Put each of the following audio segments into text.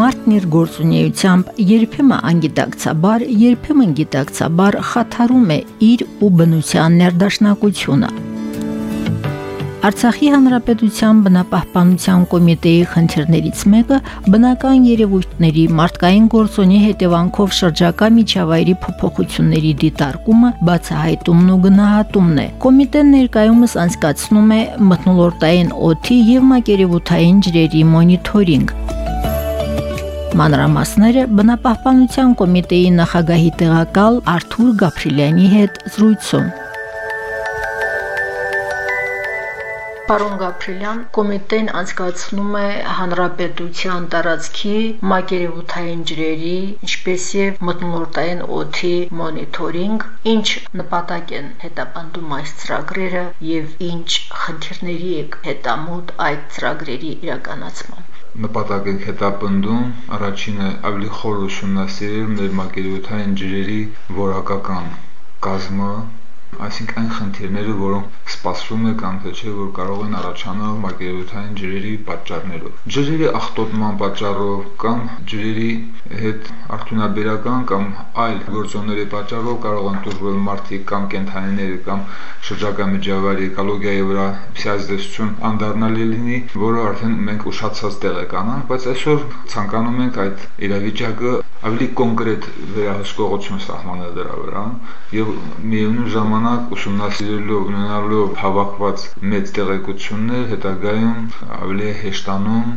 մարդն իր գործունեությամբ երբեմն անգիտակցաբար, երբեմն գիտակցաբար խաթարում է իր ու բնության ներդաշնակությունը։ Արցախի հանրապետության բնապահպանության կոմիտեի խնդիրներից մեկը բնական երևույթների մարդկային գործոնի հետևանքով շրջակա միջավայրի փոփոխությունների դիտարկումը, բացահայտումն ու գնահատումն է։ Կոմիտեն ներկայումս անցկացնում է մթնոլորտային օդի եւ մակերևութային ջրերի մոնիթորինգ, Մանրամասները բնապահպանության կոմիտեի նախագահի տեղակալ Արթուր Գաբրիելյանի հետ զրույցում։ Պարոն Գաբրիելյան, կոմիտեն անցկացնում է հանրապետության տարածքի մակերևութային ջրերի, ինչպես եւ մթնոլորտային օդի մոնիթորինգ, ինչ նպատակ են հետապնդում այս ծրագրերը եւ ինչ խնդիրների եք հետամուտ այդ ծրագրերի իրականացման նպատակ ենք հետապնդում առաջինը ավելի խոր ուսումնասիրել մեր մակերևութային ջրերի որակական կազմը այսինքն այն խնդիրները, որոնք սպասվում է կամ թե չէ, որ կարող են առաջանալ մակերևութային ջրերի պատճառներով։ Ջրերի աղտոտման պատճառով կամ ջրերի հետ արդյունաբերական կամ այլ գործոնների պատճառով կարող են դուրվել մարդիկ կամ կենթանիները կամ շրջակա միջավայրի էկոլոգիայի վրա փիազդեսություն անդառնալի լինի, որը արդեն մենք ուշացած տեղեկանանք, բայց այսօր ցանկանում ենք այդ իրավիճակը ավելի կոնկրետ վերահսկողություն սահմանել դրա վրա եւ միևնույն ժամանակ ուսումնասիրելով ունենալով հավաքված մեծ տեղեկություններ հետագայում ավելի հեշտանում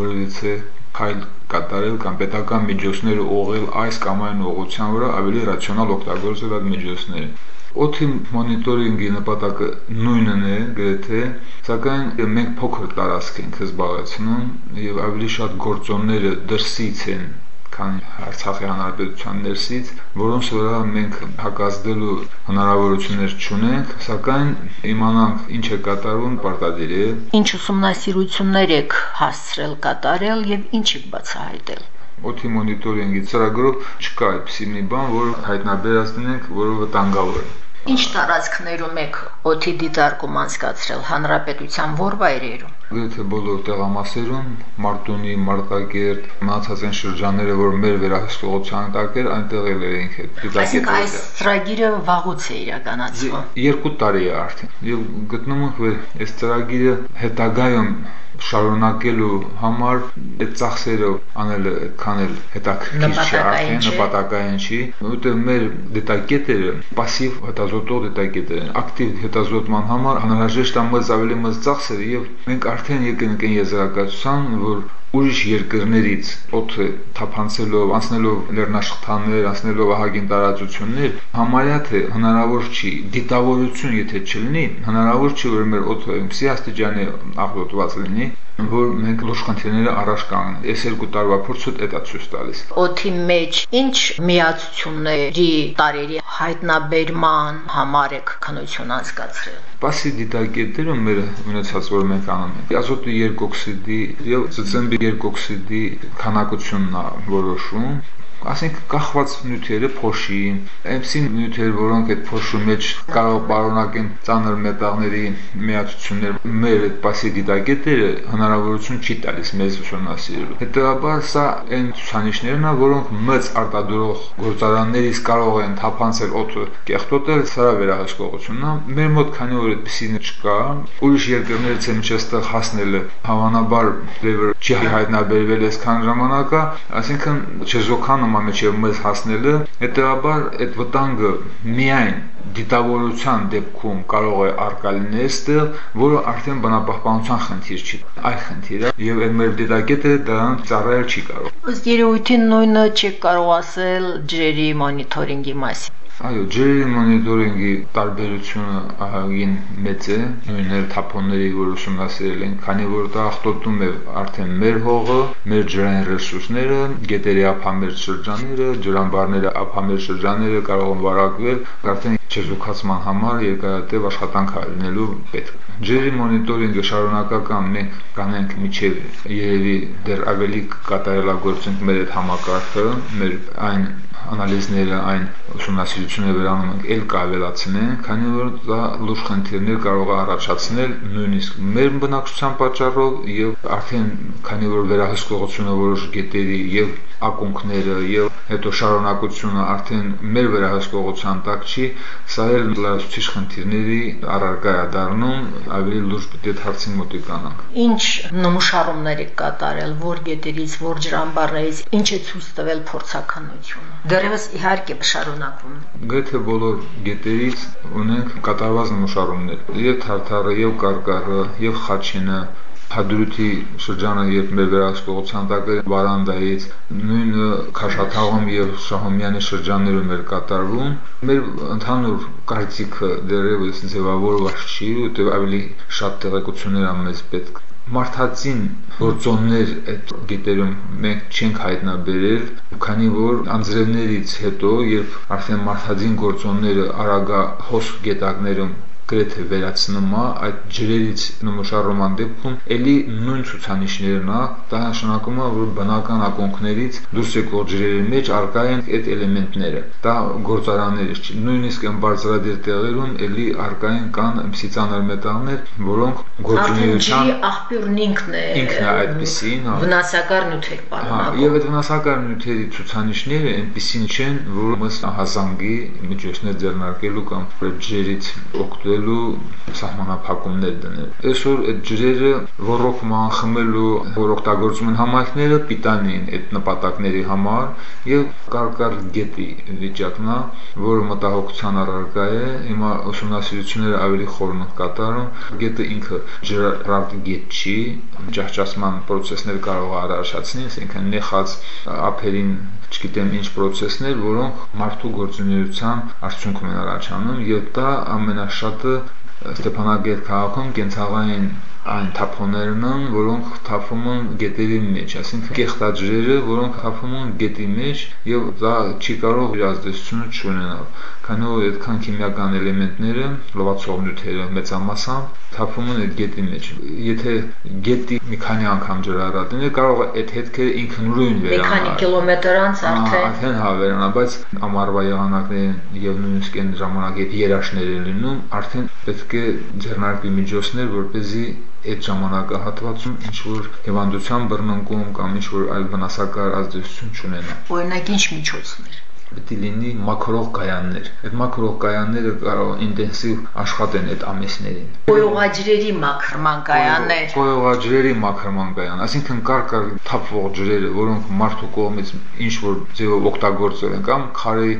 որևիցե քայլ կատարել կամ պետական միջոցները ուղղել այս կամ այն ուղղության վրա ավելի ռացիոնալ օգտագործել այդ միջոցները Օթի մոնիտորինգի նպատակը նույնն է գրեթե, սակայն մենք փոքր տարածք ենք զբաղեցնում եւ ավելի շատ գործոնները դրսից են քան Արցախի հանրապետության ներսից, որոնց վրա մենք հակազդելու հնարավորություններ չունենք, սակայն իմանանք ինչ է կատարվում պարտադիր է։ Ինչ ուսումնասիրություններ եք հասցրել կատարել եւ ինչ եք բացահայտել օթի մոնիտորինգի ծրագրով չկա այդպիսի մի բան, որ հայտնաբերած լինենք, որը վտանգավոր է։ Ինչ տարածքներում եք օթի դիտարկում անցկացրել հանրապետության ո՞ր վայրերում։ Գրեթե բոլոր տեղամասերում, Մարտունի, Մարտակերտ, մնացած այն շրջանները, որ մեր վերահսկողության տակ էր, այնտեղ էլ էինք դիտարկել։ Այսինքն այս ծրագիրը վաղուց է իրականացվում։ Երկու տարի է արդեն։ Եվ գտնում ենք, որ այս ծրագիրը հետագայում շարունակելու համար այդ ծախսերը անելը այդքան էլ հետաքրքիր չի, արդեն նպատակային չի, որովհետև մեր դետակետերը пассив հետազոտող դետակետեր են, ակտիվ հետազոտման համար անհրաժեշտ է մեծ ավելի մեծ ծախսեր եւ մենք արդեն եկենք այն եզրակացության, որ ուրիշ երկրներից օդը թափանցելով, անցնելով լեռնաշխտաններ, անցնելով ահագին տարածություններ, համարյա թե հնարավոր չի դիտավորություն եթե չլինի, հնարավոր չի որ մեր օդը այնպեսի աստիճանի աղտոտված լինի, որ մենք լուրջ խնդիրները առաջ կանգնենք։ Այս երկու տարվա փորձը դա ցույց տալիս։ Օթի մեջ ինչ միացությունների տարերի հայտնաբերման համար եք քննություն անցկացրել։ Պասի դիտակետերը մեր ունեցած որ մենք անում ենք։ Ազոտի երկօքսիդի եւ ծծմբի երկօքսիդի քանակությունն է որոշում ասենք կախված նյութերը փոշի, այնպիսի նյութեր, որոնք այդ փոշու մեջ կարող պարունակեն ծանր մետաղների միացություններ, մեր այդ պասի դիտակետերը հնարավորություն չի տալիս մեզ ուսումնասիրելու։ Հետևաբար սա այն ցուցանիշներն են, որոնք մեծ արտադրող գործարաններից կարող են թափանցել օդը կեղտոտել, սրա վերահսկողությունն է։ Մեր մոտ քանի որ այդպեսին չկա, ուրիշ երկրներից է միջստեղ հասնելը հավանաբար դեպի չի հայտնաբերվել այսքան ժամանակա, այսինքն չեզոքանը մինչև մեզ հասնելը, հետեւաբար այդ վտանգը միայն դիտավորության դեպքում կարող է արկա լինել այստեղ, որը արդեն բնապահպանության խնդիր չի։ Այլ խնդիր է եւ այդ մեր դիտակետը դրան ծառայել չի կարող։ Ըստ երևույթին նույնը չեք կարող ասել ջրերի մոնիթորինգի մասին։ Այո, ջրերի մոնիտորինգի տարբերությունը ահագին մեծ է, նույններ թափոնների, որ ուսումնասիրել են, քանի որ դա ախտոտում է արդեն մեր հողը, մեր ջրային ռեսուրսները, գետերի ափամերձ շրջանները, ջրամբարները, ափամեր շրջանները կարող են վարակվել, արդեն չեզոքացման համար երկարատև աշխատանք արնելու պետք։ Ջրի մոնիտորինգը շարունակական մենք կանենք միջև երևի դեռ ավելի կատարելագործենք մեր այդ համակարգը, մեր այն անալիզները, այն ուսումնասիրությունները վերանում ենք ել կավելացնեն, քանի որ դա լուրջ խնդիրներ կարող է առաջացնել նույնիսկ մեր բնակչության պատճառով եւ արդեն քանի որ վերահսկողությունը որոշ գետերի եւ ակունքները եւ հետո շարունակությունը արդեն մեր վերահսկողության տակ չի, սա էլ լրացուցիչ խնդիրների առարկա է դառնում, ավելի լուրջ պետք է հարցին մոտիկանանք։ Ինչ նմուշարումներ եք կատարել, որ գետերից, որ ջրամբարներից, ինչ է ցույց տվել փորձականությունը։ Դեռևս իհարկե շարունակվում։ Գրեթե բոլոր գետերից ունենք կատարված նմուշարումներ։ Եվ Թարթարը, եւ Կարկառը, եւ Խաչինը, Հադրութի շրջանը երբ մեր վերահսկողության տակ Վարանդայից, նույնը Քաշաթաղում եւ Շահումյանի շրջաններում էր կատարվում, մեր ընդհանուր կարծիքը դեռևս ձևավորված չի, որտեղ ավելի շատ տեղեկություններ ամենից պետք մարդածին գործոններ այդ գետերում մենք չենք հայտնաբերել, քանի որ անձրևներից հետո, երբ արդեն մարդածին գործոնները արագա հոսք գետակներում գրեթե վերացնում է այդ ջրերից նմուշարման դեպքում ելի նույն ցուցանիշներն է դա նշանակում է որ բնական ակոնքներից դուրս եկող ջրերի մեջ արկա են այդ էլեմենտները դա գործարաններից չի նույնիսկ այն բարձրադիր տեղերում ելի արկա են կան ծանր մետաղներ որոնք գործունեության աղբյուրն ինքն է ինքն է այդպեսին վնասակար նյութեր պարունակող հա եւ այդ վնասակար նյութերի ցուցանիշները այնպեսին չեն որ ըստ հասանգի միջոցներ ձեռնարկելու կամ ջրերից օգտվել ստեղծելու սահմանափակումներ դնել։ Այսօր այդ ջրերը ռոռոկման, խմելու, որ օգտագործում են համայնքները, պիտանի են այդ նպատակների համար եւ կարկար գետի վիճակն է, որը մտահոգության առարկա է։ Հիմա ուսումնասիրությունները ավելի խորն են կատարում։ Գետը ինքը ջրարդ գետ չի, ջահջացման process-ներ կարող է առաջացնել, այսինքն նեխած ափերին չգիտեմ ինչ process-ներ, որոնք մարդու գործունեության արդյունքում են առաջանում եւ դա ամենաշատը Ստեփանագետ քաղաքում կենցաղային այն թափոններն են, որոնք թափվում են գետերի մեջ, այսինքն կեղտաջրերը, որոնք թափվում են գետի մեջ եւ դա չի կարող իր ազդեցությունը չունենալ, քանի որ այդքան քիմիական էլեմենտները, լվացող նյութերը մեծամասամբ թափվում են այդ գետի մեջ։ Եթե գետի մի քանի անգամ ջրառատին է կարող է այդ հետքերը ինքնուրույն վերանալ։ Մի քանի կիլոմետր անց արդեն։ Արդեն հա վերանալ, բայց ամառվա եղանակներին եւ նույնիսկ այն ժամանակ երբ երաշներ են լինում, արդեն պետք է ձեռնարկվի միջոցներ, որպեսզի այդ ժամանակահատվածում ինչ որ հիվանդության բռնկում կամ ինչ որ այլ վնասակար ազդեցություն չունենա։ Օրինակ ինչ միջոցներ պետք է լինի մակրող կայաններ։ Այդ մակրող կայանները կարող ինտենսիվ աշխատեն այդ ամիսներին։ Կոյողաջրերի մաքրման կայաններ։ Կոյողաջրերի մաքրման կայան, այսինքն կարկար թափվող ջրերը, որոնք մարդու կողմից ինչ որ ձևով օգտագործել են կամ քարի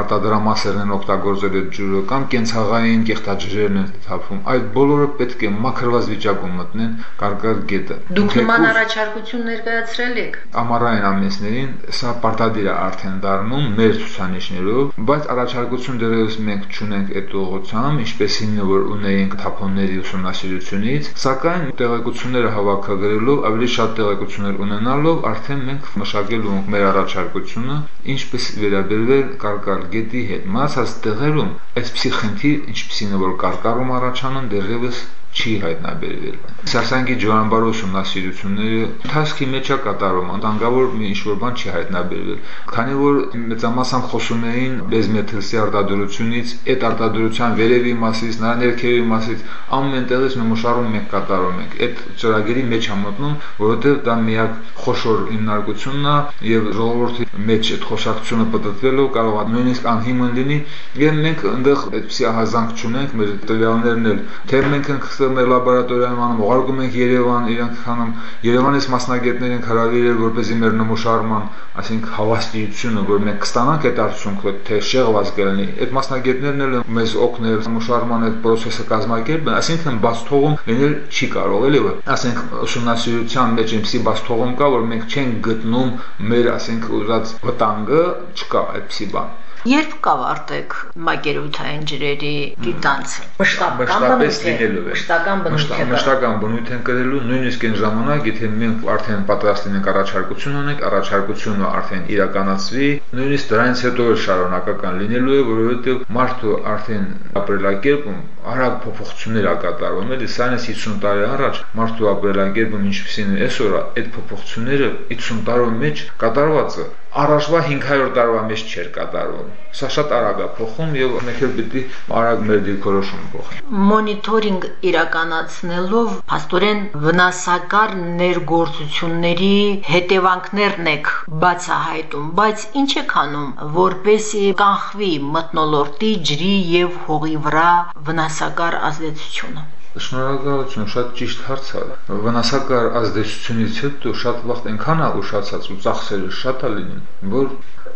արտադրամասերն են օգտագործել այդ ջուրը կամ կենցաղային կեղտաջրերն են թափվում, այդ բոլորը պետք է մաքրված վիճակում մտնեն կարկար գետը։ Դուք նման առաջարկություն ներկայացրել եք։ Ամառային ամիսներին սա պարտադիր է արդեն դառնում մեր ցուցանիշներով, բայց առաջարկություն դեռևս մենք չունենք այդ ուղղությամբ, ինչպեսին որ ունեինք թափոնների ուսումնասիրությունից, սակայն տեղեկությունները հավաքագրելով, ավելի շատ տեղեկություններ ունենալով, արդեն մենք մշակելու ենք մեր առաջարկությունը, ինչպես վերաբերվել կարկար գետի հետ։ Մասած տեղերում այսպիսի խնդիր, ինչպեսին որ կարկառում առաջանում, դեռևս չի հայտնաբերվել։ Սարսանգի ջորանբար ուսումնասիրությունները թասկի մեջ է կատարում, անկանգավոր մի ինչ-որ բան չի հայտնաբերվել։ Քանի որ մեծամասամբ խոսում էին բեզմեթրսի արտադրությունից, այդ արտադրության վերևի մասից, նրա ներքևի մասից ամեն տեղից նմուշարում մենք կատարում ենք։ Այդ ծրագրի մեջ համոտնում, որովհետև դա միակ խոշոր հիմնարկությունն է եւ ժողովրդի մեջ այդ խոսակցությունը պատտվելով կարող է նույնիսկ անհիմն լինի եւ մենք այնտեղ այդպեսի ահազանգ չունենք մեր տվյալներն էլ թե մենք ենք ստեղ մեր լաբորատորիայում անում, ուղարկում ենք Երևան, իրանք հանում Երևանից մասնագետներ ենք հրավիրել, որպեսզի մեր նմուշարման, այսինքն հավաստիությունը, որ մենք կստանանք այդ արդյունքը, թե շեղված կլինի, այդ մասնագետներն էլ մեզ օգնել նմուշարման այդ process-ը կազմակերպել, այսինքն բաց թողում լինել չի կարող, էլի որ ասենք ուսումնասիրության մեջ այնպեսի բաց թողում կա, որ մենք չենք գտնում մեր, ասենք ուզած վտանգը, չկա այդպեսի բան Երբ կավարտեք մակերութային ջրերի դիտանցը։ Մշտապես լինելու է։ Մշտական բնույթ է։ Մշտական բնույթ են կրելու նույնիսկ այն ժամանակ, եթե մենք արդեն պատրաստ ենք առաջարկություն ունենք, առաջարկությունը արդեն իրականացվի, նույնիսկ դրանից հետո էլ շարունակական լինելու է, որովհետև մարդու արդեն ապրելակերպում արագ փոփոխություններ ա կատարվում, էլի սա 50 տարի առաջ մարդու ապրելակերպում ինչպեսին է այսօր, այդ փոփոխությունները 50 տարի մեջ կատարված է առաջվա 500 տարվա մեջ չէր կատարվում։ Սա շատ արագ է փոխում եւ մենք էլ պիտի արագ մեր դիրքորոշում փոխենք։ Մոնիթորինգ իրականացնելով աստորեն վնասակար ներգործությունների հետևանքներն եք բացահայտում, բայց ինչ է քանում, որպեսի կանխվի մտնոլորտի ջրի եւ հողի վրա վնասակար ազդեցությունը։ Շնորհակալություն, շատ ճիշտ հարց է։ Վնասակար ազդեցությունից հետո շատ վաղ այնքան է ուշացած ու ծախսերը շատ է լինում, որ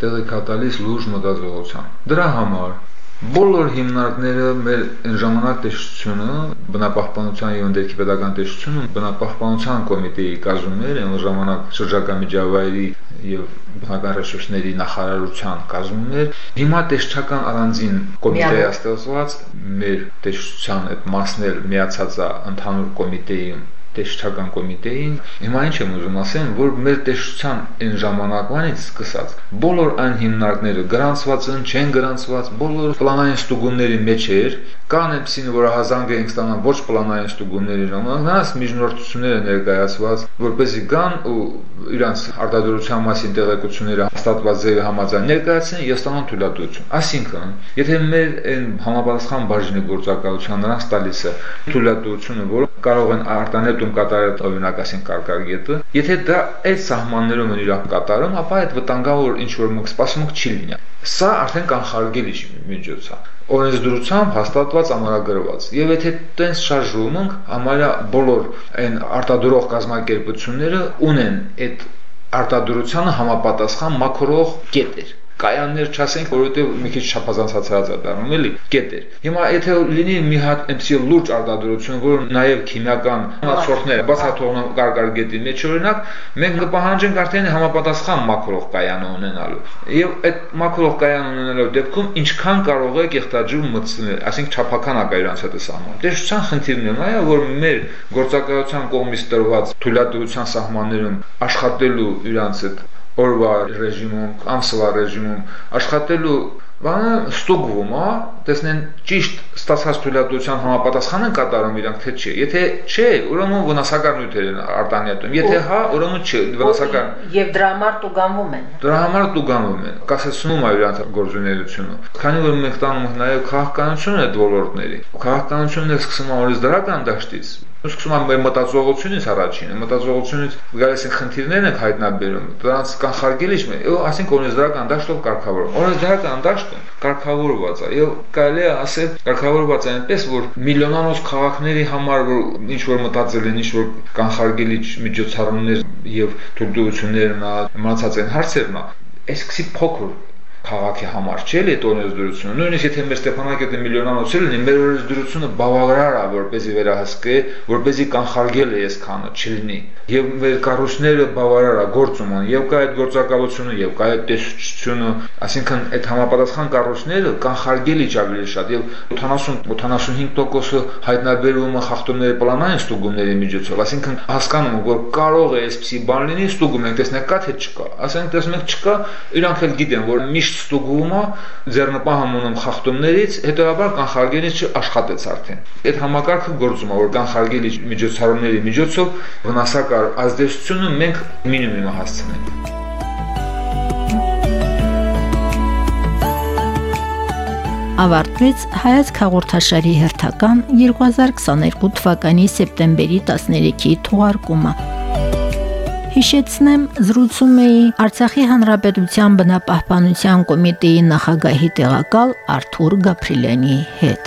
տեղիք է տալիս լուրջ մտածողության։ Դրա համար Բոլոր հիմնարկները մեր այն ժամանակ տեսչությունը, բնապահպանության եւ ընդերքի pedagogan տեսչությունը բնապահպանության կոմիտեի կազմում էր, այն ժամանակ շրջակա միջավայրի եւ բնական ռեսուրսների նախարարության կազմում էր։ Հիմա տեսչական առանձին կոմիտե է ստեղծված, մեր տեսչության այդ մասն էլ միացած է ընդհանուր կոմիտեին տեսչական կոմիտեին, հիմա ինչ եմ ուզում ասեմ, որ մեր տեսչության այն ժամանակվանից սկսած բոլոր այն հիմնարկները գրանցված են, չեն գրանցված, բոլոր պլանային ստուգումների մեջ էր, կան այնպեսին, որ հազանգ ենք ստանալ ոչ պլանային ստուգումների ժամանակ, միջնորդությունները ներկայացված, որպեսզի գան ու իրանց արտադրության մասին տեղեկությունները հաստատված ձևի համաձայն ներկայացնեն եւ ստանան թույլատվություն։ Այսինքն, եթե մեր այն համապատասխան բաժնի գործակալության նրանց տալիս է թույլատվությունը, որ կարող են արտանետում կատարել օրինակ ասենք կարկարգետը, եթե դա այդ սահմաններում են իրական կատարում, ապա այդ վտանգավոր ինչ որ մենք սպասում ենք չի լինի։ Սա արդեն կանխարգելիչ միջոց է օրենսդրությամբ հաստատված ամրագրված։ Եվ եթե տենց շարժում ենք, համարյա բոլոր այն արտադրող կազմակերպությունները ունեն այդ արտադրությանը համապատասխան մակրող կետեր կայաններ չասենք, որովհետև մի քիչ չափազանցացած է դառնում, էլի, կետեր։ Հիմա եթե լինի մի հատ այնպեսի լուրջ արտադրություն, որ նաև քիմիական սորտներ բացաթողնող կարգար գետի մեջ օրինակ, մենք կպահանջենք արդեն համապատասխան մակրող կայան ունենալու։ Եվ այդ մակրող կայան ունենալու դեպքում ինչքան կարող է կեղտաջում մտցնել, ասենք չափական ակա իրանց հետ սահման։ Տեսության խնդիրն է նա, որ մեր գործակալության կողմից տրված թույլատվության սահմաններում աշխատելու իրանց այդ օրվա ռեժիմում, ամսվա ռեժիմում աշխատելու բանը ստուգվում, հա, տեսնեն ճիշտ ստացած թույլատվության համապատասխան են կատարում իրանք թե չէ։ Եթե չէ, ուրեմն վնասակար նյութեր են արտանետում։ Եթե հա, ուրեմն չէ, վնասակար։ Եվ դրա համար տուգանվում են։ Դրա համար տուգանվում են։ Կասեցնում է իրանք գործունեությունը։ Քանի որ մենք տանում նաև քաղաքականություն այդ ոլորտների։ Քաղաքականությունն է սկսում օրից դրական դաշտից սկսում եմ մեր մտածողությունից առաջինը, մտածողությունից գալիս են խնդիրներն են հայտնաբերում, դրանց կանխարգելիչ մե, եւ ասենք օրենսդրական դաշտով կարգավորում։ Օրենսդրական դաշտը կարգավորված է եւ կարելի է ասել կարգավորված է այնպես, որ միլիոնանոց քաղաքների համար որ ինչ որ մտածել են, ինչ որ կանխարգելիչ միջոցառումներ եւ թույլտվություններ մնացած են հարցերն, այսքսի փոքր քաղաքի համար չէ՞ էլի այդ օրենսդրությունը։ Նույնիսկ եթե մեր Ստեփանակերտը միլիոնանոց լինի, մեր օրենսդրությունը բավարար է, որպեսզի վերահսկե, որպեսզի կանխարգել է այսքանը չլինի։ Եվ մեր կառույցները բավարար է գործում են, եւ կա այդ գործակալությունը, եւ կա այդ տեսչությունը, այսինքն այդ համապատասխան կառույցները կանխարգելի ավելի շատ եւ 80-85%-ը հայտնաբերվում է խախտումների պլանային ստուգումների միջոցով, այսինքն հասկանում որ կարող է այսպիսի բան լինի, ստուգում ենք, տեսնենք կա թե չկա։ Ասենք տեսնում ենք չկա, իրանք էլ գիտեն, որ միշտ ստուգումը ձեռնպահ ունեմ խախտումներից, հետո կանխարգելիչ աշխատեց արդեն։ Այդ համակարգը գործում է, որ կանխարգելիչ միջոցառումների միջոցով վնասակար ազդեցությունը մենք մինիմումը հասցնենք։ ավարտվեց հայաց հաղորդաշարի հերթական 2022 թվականի սեպտեմբերի 13-ի թողարկումը։ Հիշեցնեմ, զրուցում էի Արցախի Հանրապետության բնապահպանության կոմիտեի նախագահի տեղակալ Արթուր Գաբրիելյանի հետ։